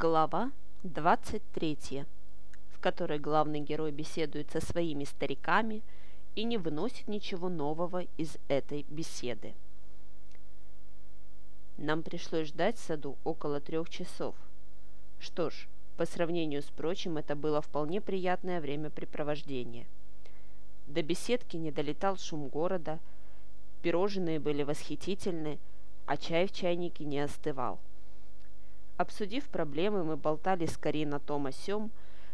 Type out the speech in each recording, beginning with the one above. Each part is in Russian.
Глава 23, в которой главный герой беседует со своими стариками и не выносит ничего нового из этой беседы. Нам пришлось ждать в саду около трех часов. Что ж, по сравнению с прочим, это было вполне приятное времяпрепровождение. До беседки не долетал шум города, пирожные были восхитительны, а чай в чайнике не остывал – Обсудив проблемы, мы болтали с Карин о том о сём,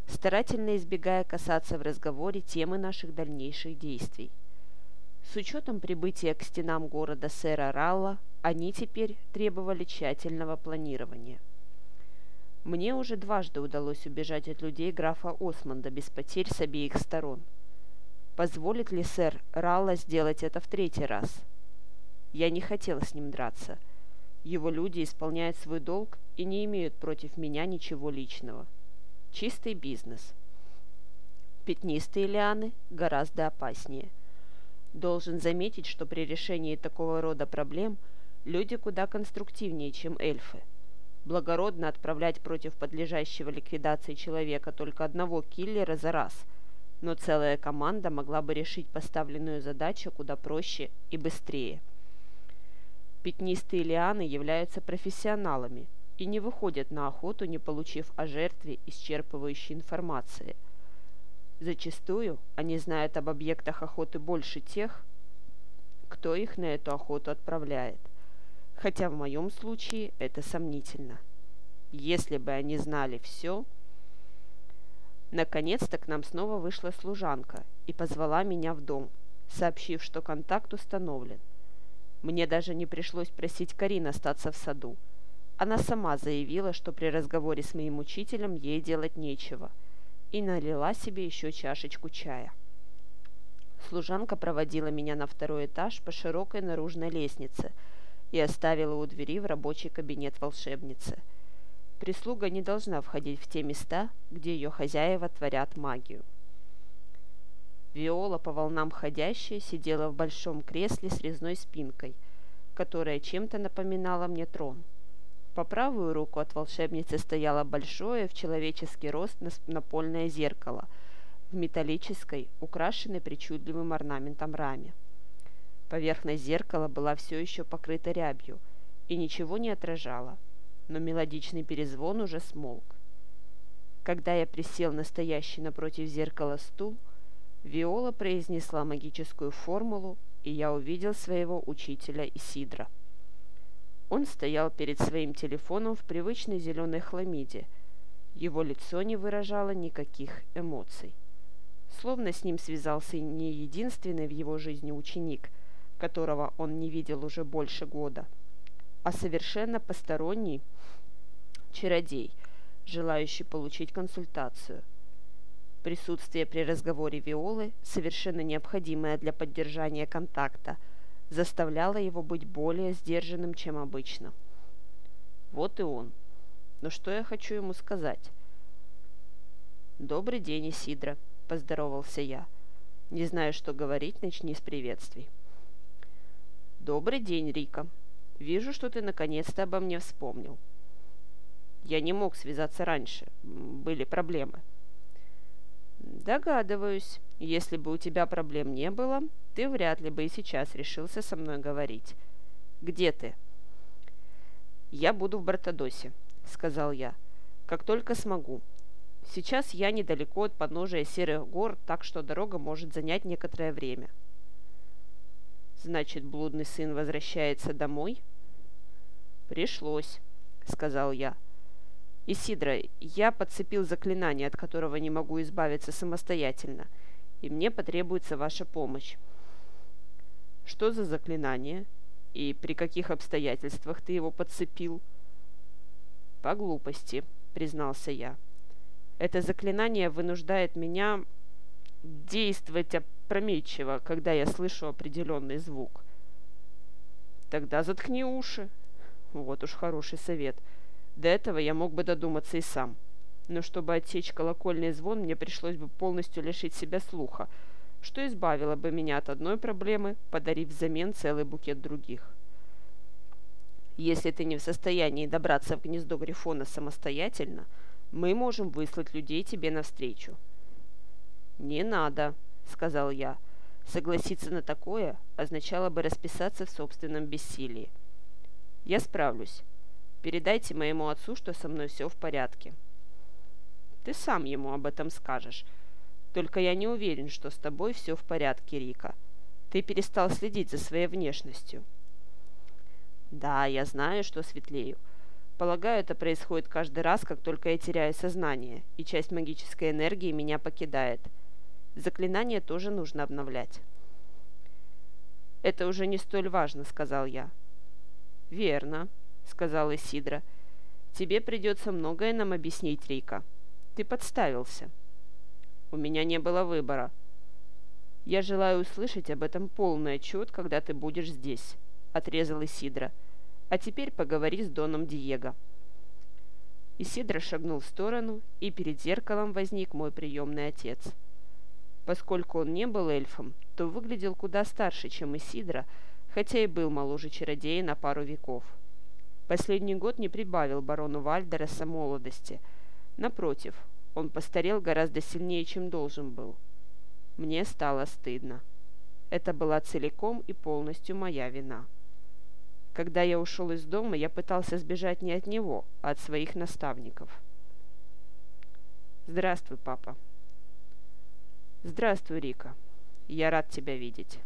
старательно избегая касаться в разговоре темы наших дальнейших действий. С учетом прибытия к стенам города сэра Ралла, они теперь требовали тщательного планирования. Мне уже дважды удалось убежать от людей графа Осмонда без потерь с обеих сторон. Позволит ли сэр Ралла сделать это в третий раз? Я не хотела с ним драться – его люди исполняют свой долг и не имеют против меня ничего личного. Чистый бизнес. Пятнистые лианы гораздо опаснее. Должен заметить, что при решении такого рода проблем люди куда конструктивнее, чем эльфы. Благородно отправлять против подлежащего ликвидации человека только одного киллера за раз, но целая команда могла бы решить поставленную задачу куда проще и быстрее. Пятнистые лианы являются профессионалами и не выходят на охоту, не получив о жертве исчерпывающей информации. Зачастую они знают об объектах охоты больше тех, кто их на эту охоту отправляет. Хотя в моем случае это сомнительно. Если бы они знали все... Наконец-то к нам снова вышла служанка и позвала меня в дом, сообщив, что контакт установлен – мне даже не пришлось просить Карин остаться в саду. Она сама заявила, что при разговоре с моим учителем ей делать нечего, и налила себе еще чашечку чая. Служанка проводила меня на второй этаж по широкой наружной лестнице и оставила у двери в рабочий кабинет волшебницы. Прислуга не должна входить в те места, где ее хозяева творят магию. Виола, по волнам ходящая, сидела в большом кресле с резной спинкой, которая чем-то напоминала мне трон. По правую руку от волшебницы стояло большое в человеческий рост напольное зеркало в металлической, украшенной причудливым орнаментом раме. Поверхность зеркала была все еще покрыта рябью и ничего не отражала, но мелодичный перезвон уже смолк. Когда я присел на стоящий напротив зеркала стул, Виола произнесла магическую формулу, и я увидел своего учителя Исидра. Он стоял перед своим телефоном в привычной зеленой хламиде. Его лицо не выражало никаких эмоций. Словно с ним связался не единственный в его жизни ученик, которого он не видел уже больше года, а совершенно посторонний чародей, желающий получить консультацию – Присутствие при разговоре Виолы, совершенно необходимое для поддержания контакта, заставляло его быть более сдержанным, чем обычно. Вот и он. Но что я хочу ему сказать? «Добрый день, Исидра», — поздоровался я. «Не знаю, что говорить, начни с приветствий». «Добрый день, Рика. Вижу, что ты наконец-то обо мне вспомнил». «Я не мог связаться раньше. Были проблемы». «Догадываюсь. Если бы у тебя проблем не было, ты вряд ли бы и сейчас решился со мной говорить. Где ты?» «Я буду в Бартадосе», — сказал я, — «как только смогу. Сейчас я недалеко от подножия Серых гор, так что дорога может занять некоторое время». «Значит, блудный сын возвращается домой?» «Пришлось», — сказал я. «Исидра, я подцепил заклинание, от которого не могу избавиться самостоятельно, и мне потребуется ваша помощь». «Что за заклинание? И при каких обстоятельствах ты его подцепил?» «По глупости», — признался я. «Это заклинание вынуждает меня действовать опрометчиво, когда я слышу определенный звук». «Тогда заткни уши». «Вот уж хороший совет». До этого я мог бы додуматься и сам. Но чтобы отсечь колокольный звон, мне пришлось бы полностью лишить себя слуха, что избавило бы меня от одной проблемы, подарив взамен целый букет других. Если ты не в состоянии добраться в гнездо Грифона самостоятельно, мы можем выслать людей тебе навстречу». «Не надо», — сказал я. Согласиться на такое означало бы расписаться в собственном бессилии. «Я справлюсь. Передайте моему отцу, что со мной все в порядке». «Ты сам ему об этом скажешь. Только я не уверен, что с тобой все в порядке, Рика. Ты перестал следить за своей внешностью». «Да, я знаю, что светлею. Полагаю, это происходит каждый раз, как только я теряю сознание, и часть магической энергии меня покидает. Заклинание тоже нужно обновлять». «Это уже не столь важно», — сказал я. «Верно», — сказал Исидра. «Тебе придется многое нам объяснить, Рика. Ты подставился». «У меня не было выбора». «Я желаю услышать об этом полный отчет, когда ты будешь здесь», — отрезал Исидра. «А теперь поговори с Доном Диего». Исидра шагнул в сторону, и перед зеркалом возник мой приемный отец. Поскольку он не был эльфом, то выглядел куда старше, чем Исидра, хотя и был моложе чародея на пару веков. Последний год не прибавил барону Вальдереса молодости. Напротив, он постарел гораздо сильнее, чем должен был. Мне стало стыдно. Это была целиком и полностью моя вина. Когда я ушел из дома, я пытался сбежать не от него, а от своих наставников. «Здравствуй, папа». «Здравствуй, Рика. Я рад тебя видеть»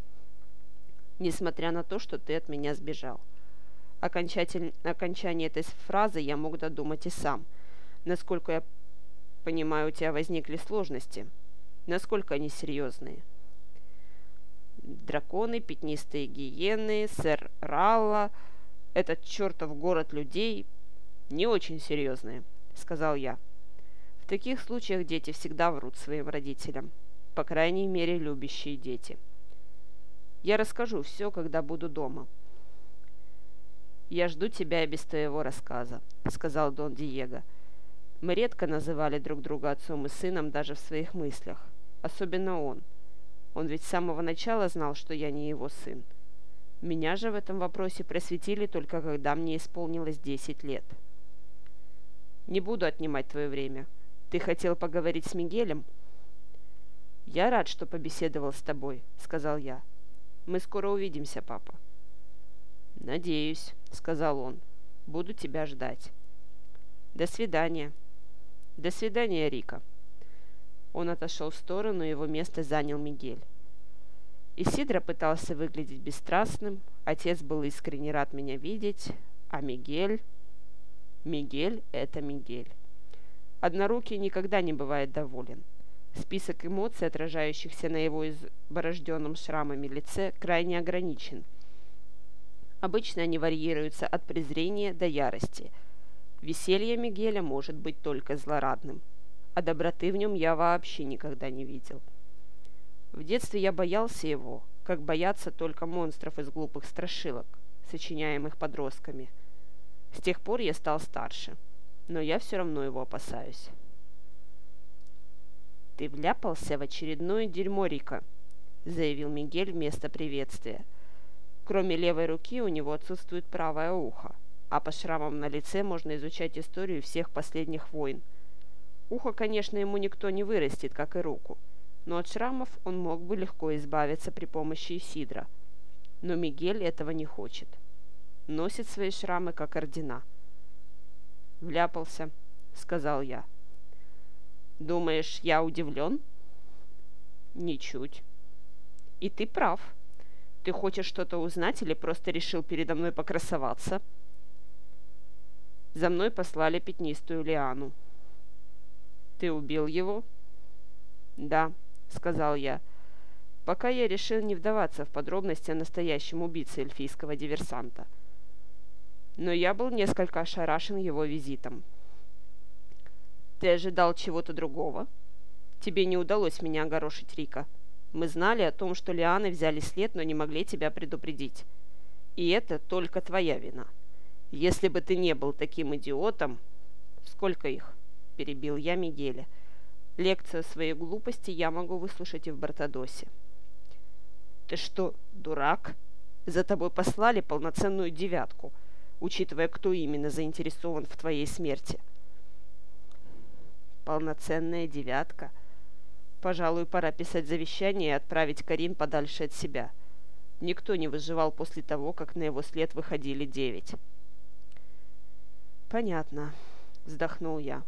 несмотря на то, что ты от меня сбежал. Окончатель... Окончание этой фразы я мог додумать и сам. Насколько я понимаю, у тебя возникли сложности. Насколько они серьезные? Драконы, пятнистые гиены, сэр Ралла, этот чертов город людей не очень серьезные, сказал я. В таких случаях дети всегда врут своим родителям. По крайней мере, любящие дети. — я расскажу все, когда буду дома». «Я жду тебя без твоего рассказа», — сказал Дон Диего. Мы редко называли друг друга отцом и сыном даже в своих мыслях. Особенно он. Он ведь с самого начала знал, что я не его сын. Меня же в этом вопросе просветили только когда мне исполнилось десять лет. «Не буду отнимать твое время. Ты хотел поговорить с Мигелем?» «Я рад, что побеседовал с тобой», — сказал я. Мы скоро увидимся, папа». «Надеюсь», — сказал он. «Буду тебя ждать». «До свидания». «До свидания, Рика». Он отошел в сторону, его место занял Мигель. Исидро пытался выглядеть бесстрастным, отец был искренне рад меня видеть, а Мигель... Мигель — это Мигель. Однорукий никогда не бывает доволен. Список эмоций, отражающихся на его изборожденном шрамами лице, крайне ограничен. Обычно они варьируются от презрения до ярости. Веселье Мигеля может быть только злорадным, а доброты в нем я вообще никогда не видел. В детстве я боялся его, как боятся только монстров из глупых страшилок, сочиняемых подростками. С тех пор я стал старше, но я все равно его опасаюсь. «Ты вляпался в очередное дерьмо, Рика», — заявил Мигель вместо приветствия. Кроме левой руки у него отсутствует правое ухо, а по шрамам на лице можно изучать историю всех последних войн. Ухо, конечно, ему никто не вырастет, как и руку, но от шрамов он мог бы легко избавиться при помощи Исидра. Но Мигель этого не хочет. Носит свои шрамы как ордена. «Вляпался», — сказал я. Думаешь, я удивлен? Ничуть. И ты прав. Ты хочешь что-то узнать или просто решил передо мной покрасоваться? За мной послали пятнистую лиану. Ты убил его? Да, сказал я. Пока я решил не вдаваться в подробности о настоящем убийце эльфийского диверсанта. Но я был несколько ошарашен его визитом. Ты ожидал чего-то другого? Тебе не удалось меня огорошить, Рика. Мы знали о том, что Лианы взяли след, но не могли тебя предупредить. И это только твоя вина. Если бы ты не был таким идиотом... Сколько их? Перебил я Мигеля. Лекцию своей глупости я могу выслушать и в Бартадосе. Ты что, дурак? За тобой послали полноценную девятку. учитывая, кто именно заинтересован в твоей смерти. Полноценная девятка. Пожалуй, пора писать завещание и отправить Карин подальше от себя. Никто не выживал после того, как на его след выходили девять. «Понятно», — вздохнул я.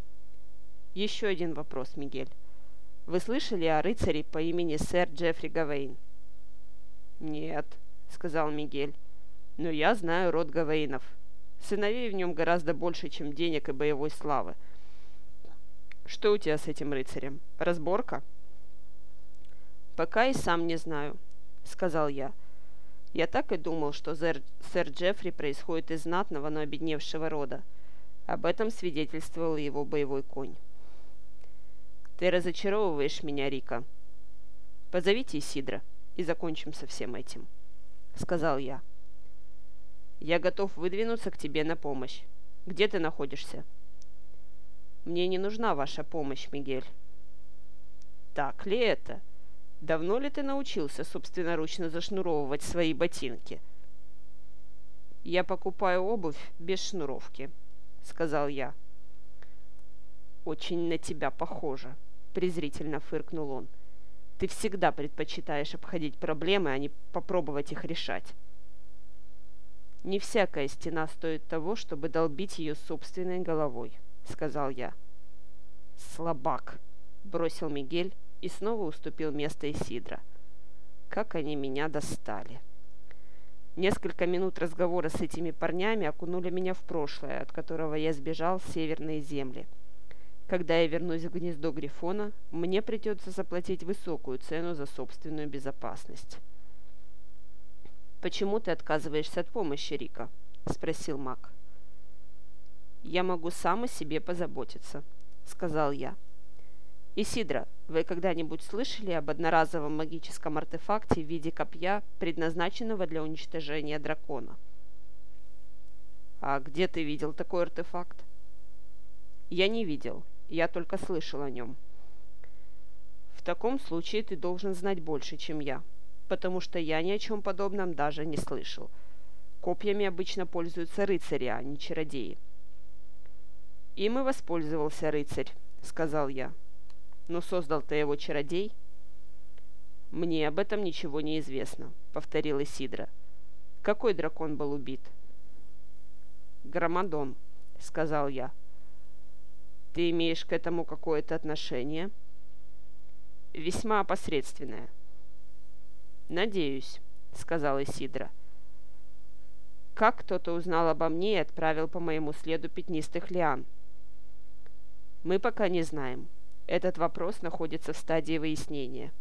«Еще один вопрос, Мигель. Вы слышали о рыцаре по имени сэр Джеффри Гавейн?» «Нет», — сказал Мигель. «Но я знаю род Гавейнов. Сыновей в нем гораздо больше, чем денег и боевой славы. Что у тебя с этим рыцарем? Разборка?» «Пока и сам не знаю», — сказал я. «Я так и думал, что сэр, Джеффри происходит из знатного, но обедневшего рода. Об этом свидетельствовал его боевой конь. «Ты разочаровываешь меня, Рика. Позовите Исидра, и закончим со всем этим», — сказал я. «Я готов выдвинуться к тебе на помощь. Где ты находишься?» «Мне не нужна ваша помощь, Мигель». «Так ли это? Давно ли ты научился собственноручно зашнуровывать свои ботинки?» «Я покупаю обувь без шнуровки», — сказал я. «Очень на тебя похоже», — презрительно фыркнул он. «Ты всегда предпочитаешь обходить проблемы, а не попробовать их решать». «Не всякая стена стоит того, чтобы долбить ее собственной головой», — сказал я. «Слабак», — бросил Мигель и снова уступил место Исидра. «Как они меня достали!» Несколько минут разговора с этими парнями окунули меня в прошлое, от которого я сбежал в северные земли. Когда я вернусь в гнездо Грифона, мне придется заплатить высокую цену за собственную безопасность. «Почему ты отказываешься от помощи, Рика?» – спросил Мак. «Я могу сам о себе позаботиться», – сказал я. «Исидра, вы когда-нибудь слышали об одноразовом магическом артефакте в виде копья, предназначенного для уничтожения дракона?» «А где ты видел такой артефакт?» «Я не видел. Я только слышал о нем». «В таком случае ты должен знать больше, чем я, потому что я ни о чем подобном даже не слышал. Копьями обычно пользуются рыцари, а не чародеи». «Им и воспользовался рыцарь», — сказал я. Но создал-то его чародей. Мне об этом ничего не известно, повторил Исидра. Какой дракон был убит? Громадон, сказал я. Ты имеешь к этому какое-то отношение? Весьма опосредственное. Надеюсь, сказал Исидра. Как кто-то узнал обо мне и отправил по моему следу пятнистых лиан? Мы пока не знаем. Этот вопрос находится в стадии выяснения.